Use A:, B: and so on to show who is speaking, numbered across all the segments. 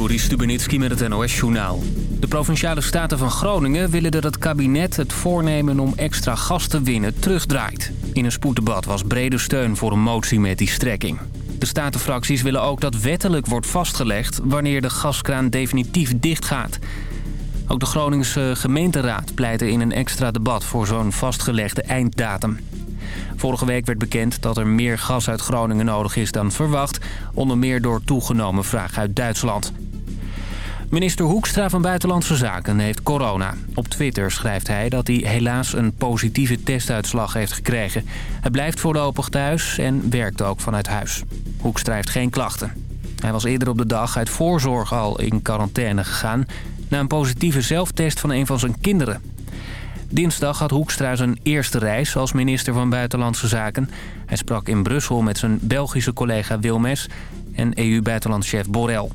A: Joris Stubenitski met het NOS-journaal. De Provinciale Staten van Groningen willen dat het kabinet het voornemen om extra gas te winnen terugdraait. In een spoeddebat was brede steun voor een motie met die strekking. De statenfracties willen ook dat wettelijk wordt vastgelegd wanneer de gaskraan definitief dichtgaat. Ook de Groningse gemeenteraad pleitte in een extra debat voor zo'n vastgelegde einddatum. Vorige week werd bekend dat er meer gas uit Groningen nodig is dan verwacht... onder meer door toegenomen vraag uit Duitsland. Minister Hoekstra van Buitenlandse Zaken heeft corona. Op Twitter schrijft hij dat hij helaas een positieve testuitslag heeft gekregen. Hij blijft voorlopig thuis en werkt ook vanuit huis. Hoekstra heeft geen klachten. Hij was eerder op de dag uit voorzorg al in quarantaine gegaan... na een positieve zelftest van een van zijn kinderen. Dinsdag had Hoekstra zijn eerste reis als minister van Buitenlandse Zaken. Hij sprak in Brussel met zijn Belgische collega Wilmes en EU-buitenlandchef Borrell.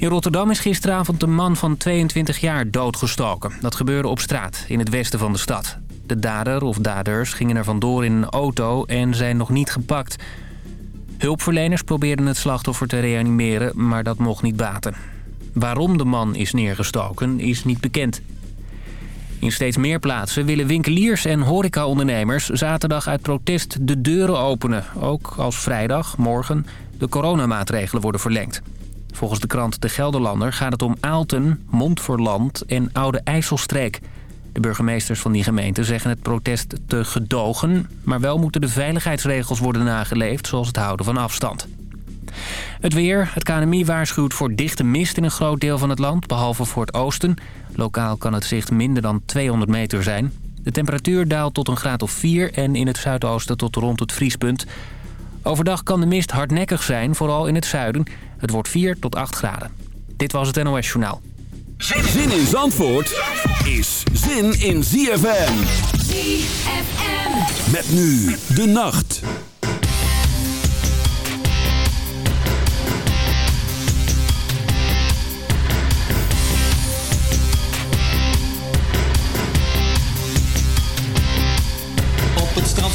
A: In Rotterdam is gisteravond een man van 22 jaar doodgestoken. Dat gebeurde op straat, in het westen van de stad. De dader of daders gingen er vandoor in een auto en zijn nog niet gepakt. Hulpverleners probeerden het slachtoffer te reanimeren, maar dat mocht niet baten. Waarom de man is neergestoken is niet bekend. In steeds meer plaatsen willen winkeliers en horecaondernemers zaterdag uit protest de deuren openen. Ook als vrijdag, morgen, de coronamaatregelen worden verlengd. Volgens de krant De Gelderlander gaat het om Aalten, Montferland en Oude IJsselstreek. De burgemeesters van die gemeenten zeggen het protest te gedogen... maar wel moeten de veiligheidsregels worden nageleefd, zoals het houden van afstand. Het weer. Het KNMI waarschuwt voor dichte mist in een groot deel van het land, behalve voor het oosten. Lokaal kan het zicht minder dan 200 meter zijn. De temperatuur daalt tot een graad of 4 en in het zuidoosten tot rond het vriespunt. Overdag kan de mist hardnekkig zijn, vooral in het zuiden. Het wordt 4 tot 8 graden. Dit was het NOS Journaal.
B: Zin in Zandvoort is zin in ZFM.
C: ZFM.
B: Met nu de nacht.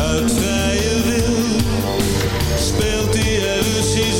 D: Uit vrije wil. Speelt hij er Russisch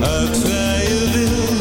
D: Uit vrije wil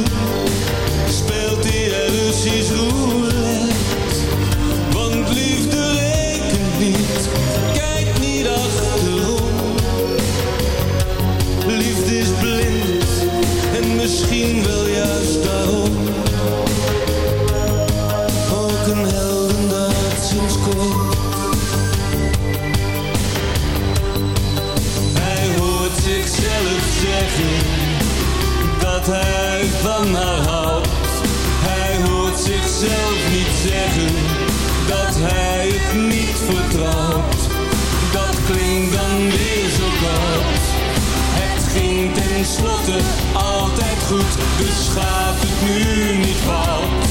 D: tenslotte altijd goed, dus gaat het nu niet fout.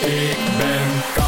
D: Ik
E: ben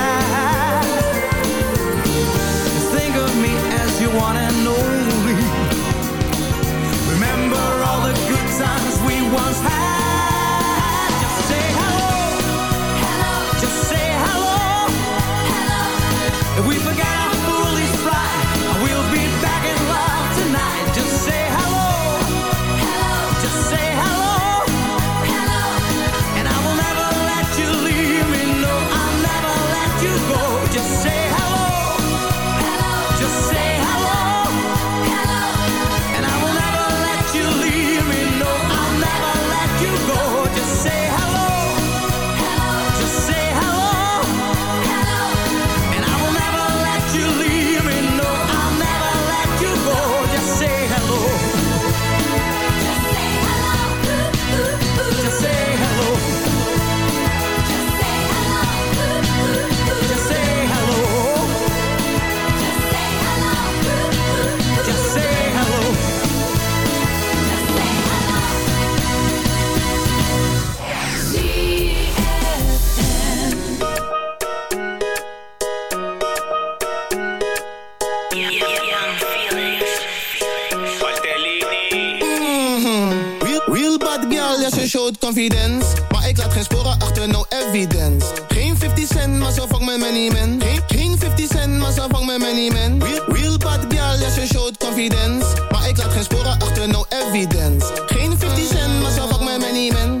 F: Ze showt confidence. Maar ik laat geen sporen achter, no evidence. Geen 50 cent, maar zo vang mijn money man. Geen, geen 50 cent, maar zo vang mijn money man. Real, real bad girl, ja ze showt confidence. Maar ik laat geen sporen achter, no evidence. Geen 50 cent, maar zo vang mijn money man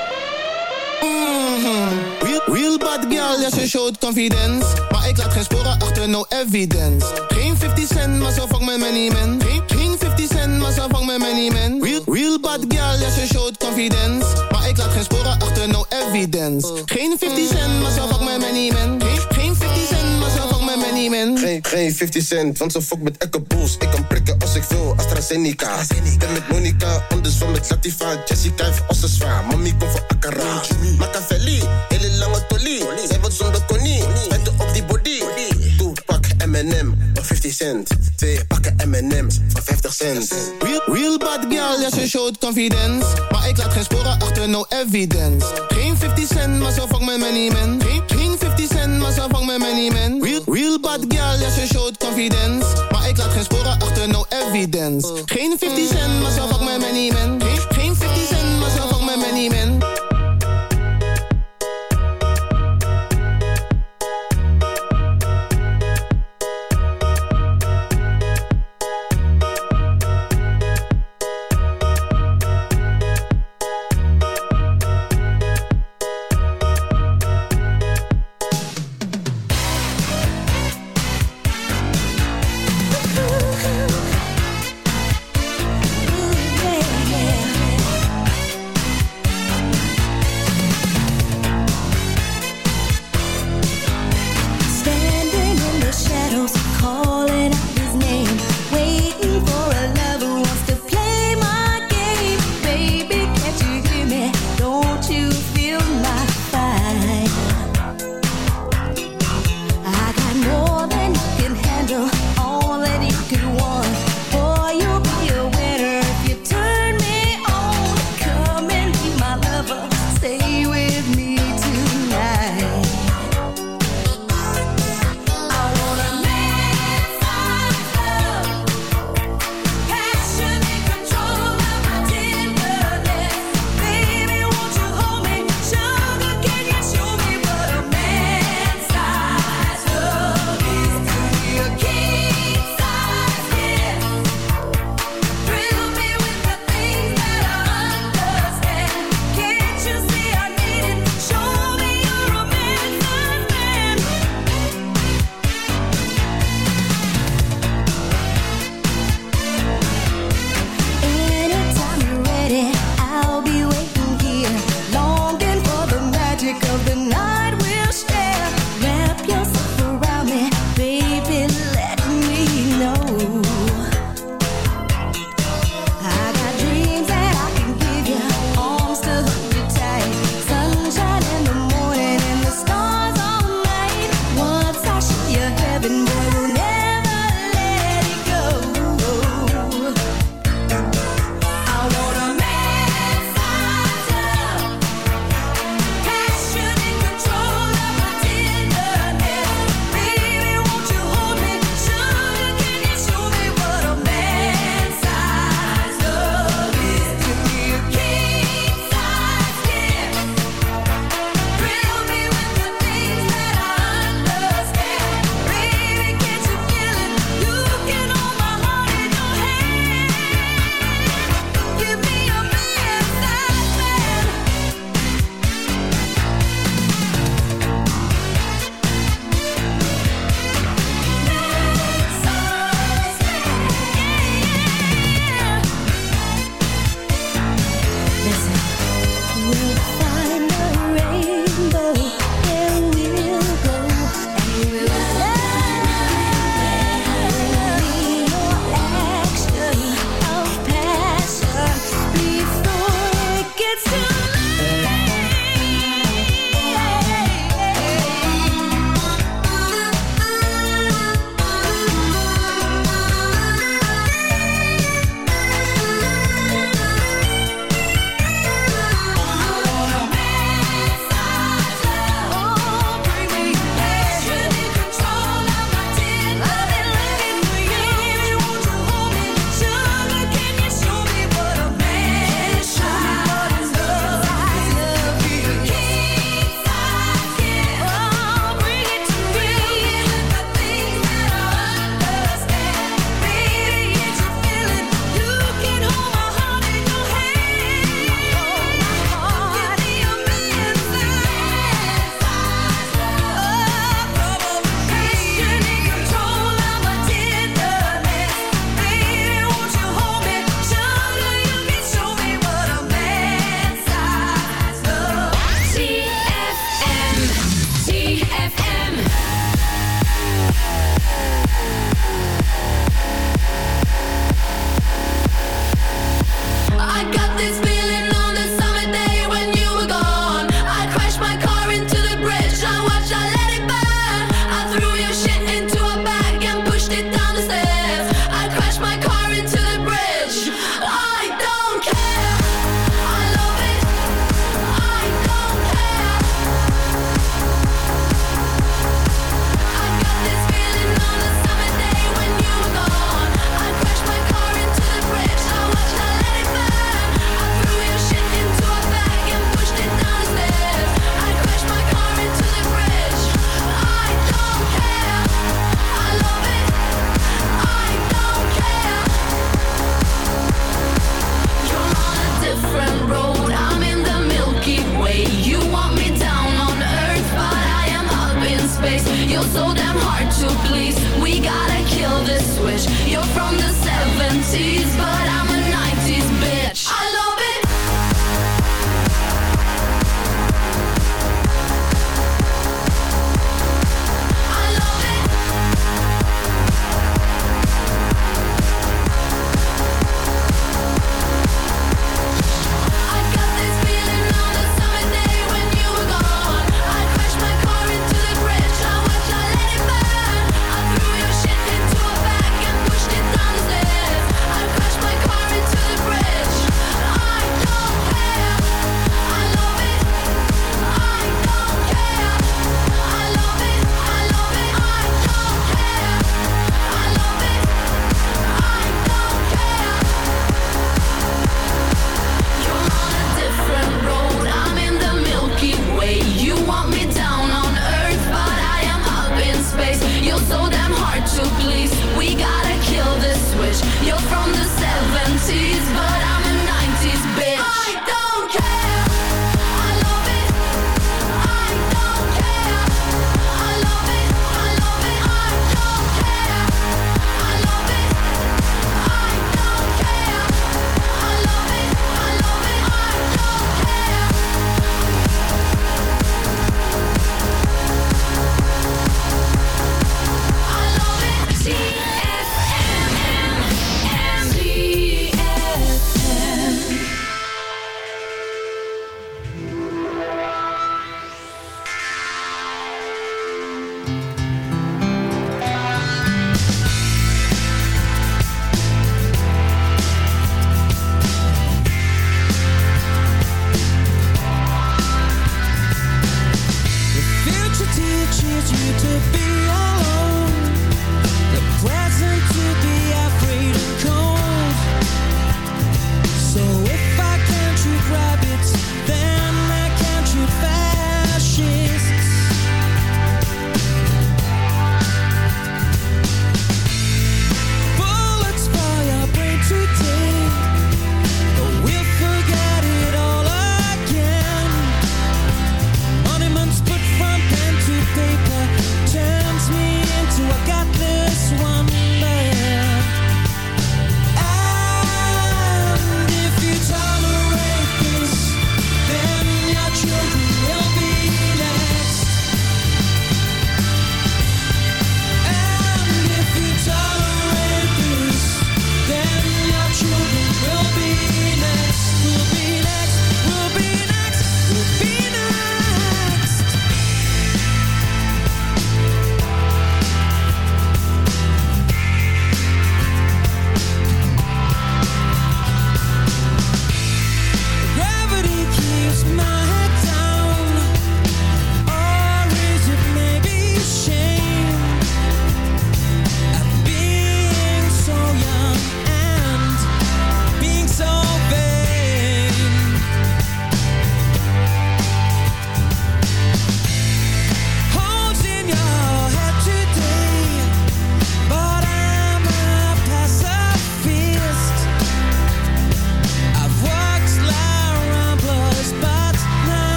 F: Mhm. Real, bad girl, ja ze showt confidence. Maar ik laat geen sporen achter, no evidence. Geen 50 cent, maar zo vang mijn money man. Geen, geen 50 cent, maar zo vang mijn money man. Real, real bad girl, ja ze showt confidence. Maar ik laat geen sporen achter, no evidence. Geen 50 cent, maar zo vang mijn money man. Geen, Geen,
G: geen 50 cent, want ze fuck met Bulls. Ik kan prikken als ik wil, AstraZeneca. Ben met Monica, anders van met Latifa. Jessica heeft als zwaar, mami komt voor Akara. Machiavelli, hele lange tolie. Zij wordt zonder konie, vetten op die body. Doe pak M&M 50 cent. Twee pakken M&M's van 50 cent.
F: Real, real bad girl, ja ze showt confidence. Maar ik laat geen sporen achter, no evidence. Geen 50 cent, maar zo vang mijn money man. Geen, geen 50 cent, maar zo vang mijn money man. Real, real bad girl, ja ze showt confidence. Maar ik laat geen sporen achter, no evidence. Geen 50 cent, maar zo vang mijn money man. Geen, geen 50 cent, maar zo vang mijn money man
H: driving, boy,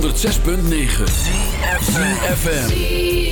B: 106.9 FM.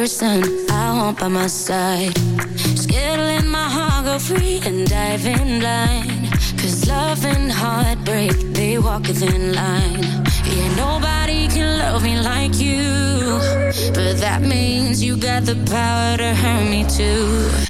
I: Person I want by my side. To my heart go free and dive in blind. Cause love and heartbreak, they walk thin line. Yeah, nobody can love me like you. But that means you got the power to hurt me too.